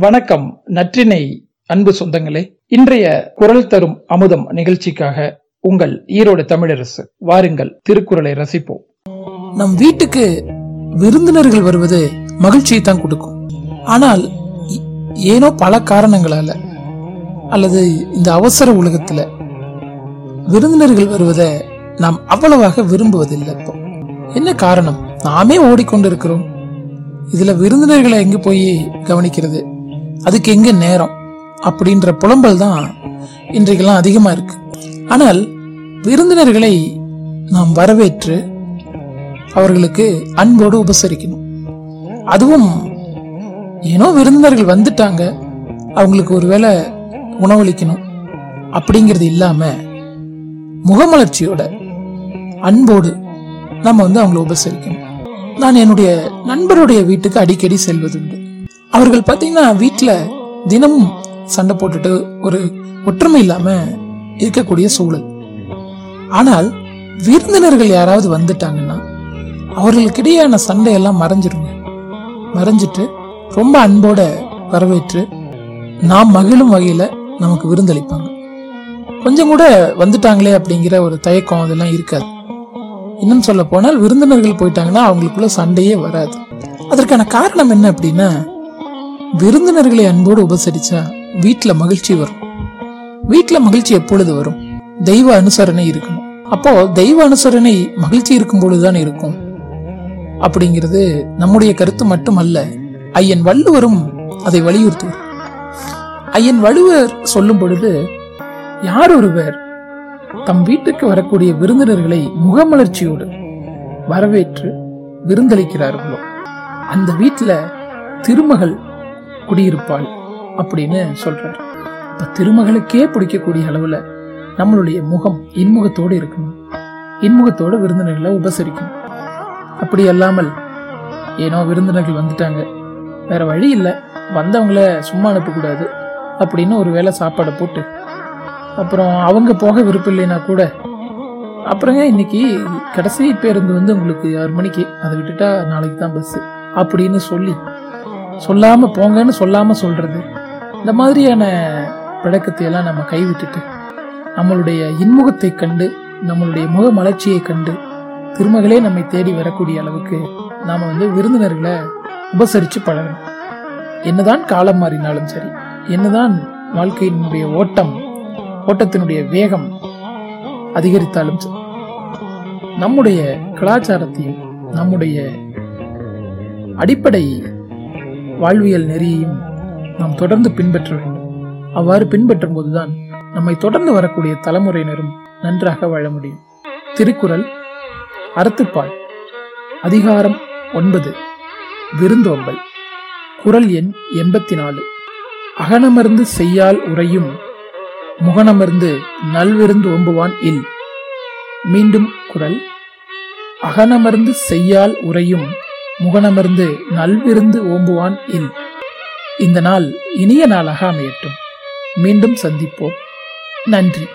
வணக்கம் நற்றினை அன்பு சொந்தங்களே. இன்றைய குரல் தரும் அமுதம் நிகழ்ச்சிக்காக உங்கள் ஈரோடு தமிழரசு வாருங்கள் திருக்குறளை ரசிப்போம். நம் வீட்டுக்கு விருந்தினர்கள் வருவது மகிழ்ச்சியை தான் கொடுக்கும். ஆனால் ஏனோ பல காரணங்களால அல்லது இந்த அவசர உலகத்துல விருந்தினர்கள் வருவதை நாம் அவ்வளவாக விரும்புவதில்லை இப்போ. என்ன காரணம்? நாமே ஓடிக்கொண்டிருக்கிறோம். இதுல விருந்தினர்களை எங்க போய் கவனிக்கிறது? அதுக்கு எங்க நேரம் அப்படின்ற புலம்பல் தான் இன்றைக்கெல்லாம் அதிகமாக இருக்கு. ஆனால் விருந்தினர்களை நாம் வரவேற்று அவர்களுக்கு அன்போடு உபசரிக்கணும். அதுவும் ஏனோ விருந்தினர்கள் வந்துட்டாங்க அவங்களுக்கு ஒருவேளை உணவளிக்கணும் அப்படிங்கிறது இல்லாம முகமலர்ச்சியோட அன்போடு நம்ம வந்து அவங்கள உபசரிக்கணும். நான் என்னுடைய நண்பருடைய வீட்டுக்கு அடிக்கடி செல்வதுண்டு அவர்கள் பார்த்தீங்கன்னா வீட்டில் தினமும் சண்டை போட்டுட்டு ஒரு ஒற்றுமை இல்லாமல் இருக்கக்கூடிய சூழல். ஆனால் விருந்தினர்கள் யாராவது வந்துட்டாங்கன்னா அவர்களுக்கிடையான சண்டையெல்லாம் மறைஞ்சிருங்க. மறைஞ்சிட்டு ரொம்ப அன்போட வரவேற்று நாம் மகிழும் வகையில் நமக்கு விருந்தளிப்பாங்க. கொஞ்சம் கூட வந்துட்டாங்களே அப்படிங்கிற ஒரு தயக்கம் அதெல்லாம் இருக்காது. இன்னும் சொல்ல போனால் விருந்தினர்கள் போயிட்டாங்கன்னா அவங்களுக்குள்ள சண்டையே வராது. அதற்கான காரணம் என்ன அப்படின்னா விருந்தினர்களை அன்போடு உபசரிச்சா வீட்டுல மகிழ்ச்சி வரும். வீட்டுல மகிழ்ச்சி எப்பொழுது வரும்? தெய்வ அனுசரணை இருக்கணும். அப்போ தெய்வ அனுசரணை மகிழ்ச்சி இருக்கும் பொழுதுதான் இருக்கும். அப்படிங்கிறது நம்முடைய கருத்து மட்டுமல்ல ஐயன் வள்ளுவரும் அதை வலியுறுத்துவார். ஐயன் வள்ளுவர் சொல்லும் பொழுது யார் ஒருவர் தம் வீட்டுக்கு வரக்கூடிய விருந்தினர்களை முகமலர்ச்சியோடு வரவேற்று விருந்தளிக்கிறார்களோ அந்த வீட்டுல திருமகள் குடியிருப்பாள் அப்படின்னு சொல்றார். இப்ப திருமகளுக்கே பிடிக்கக்கூடிய அளவுல நம்மளுடைய முகம் இன்முகத்தோடு இருக்கணும். இன்முகத்தோடு விருந்தினர்களை உபசரிக்கணும். அப்படி அல்லாமல் ஏனோ விருந்தினர்கள் வந்துட்டாங்க. வேற வழி இல்லை. வந்தவங்கள சும்மா அனுப்பக்கூடாது அப்படின்னு ஒரு வேளை சாப்பாடை போட்டு அப்புறம் அவங்க போக விருப்பம் இல்லைன்னா கூட அப்புறங்க இன்னைக்கு கடைசி பேருந்து வந்து உங்களுக்கு ஆறு மணிக்கு. அதை விட்டுட்டா நாளைக்கு தான் பஸ் அப்படின்னு சொல்லி சொல்லாமல் போங்கன்னு சொல்லாமல் சொல்கிறது இந்த மாதிரியான பழக்கத்தை எல்லாம் நம்ம கைவிட்டுட்டு நம்மளுடைய இன்முகத்தை கண்டு நம்மளுடைய முக மலர்ச்சியை கண்டு திருமகளே நம்மை தேடி வரக்கூடிய அளவுக்கு நாம் வந்து விருந்தினர்களை உபசரித்து பழகணும். என்னதான் காலம் மாறினாலும் சரி என்னதான் வாழ்க்கையினுடைய ஓட்டம் ஓட்டத்தினுடைய வேகம் அதிகரித்தாலும் சரி நம்முடைய கலாச்சாரத்தையும் நம்முடைய அடிப்படை வாழ்வியல் நெறியையும் நாம் தொடர்ந்து பின்பற்ற வேண்டும். அவ்வாறு பின்பற்றும் போதுதான் நம்மை தொடர்ந்து வரக்கூடிய தலைமுறையினரும் நன்றாக வாழ முடியும். திருக்குறள் அறத்துப்பால் அதிகாரம் ஒன்பது விருந்தோம்பல். குறள் எண் எண்பத்தி நாலு அகனமர்ந்து செய்யால் உறையும் முகனமர்ந்து நல்விருந்து ஓம்புவான் இல். மீண்டும் குறள். அகனமர்ந்து செய்யால் உறையும் முகனமர்ந்து நல்விருந்து ஓம்புவான் இல் இந்த நாள் இனிய நாளாக அமையட்டும். மீண்டும் சந்திப்போம். நன்றி.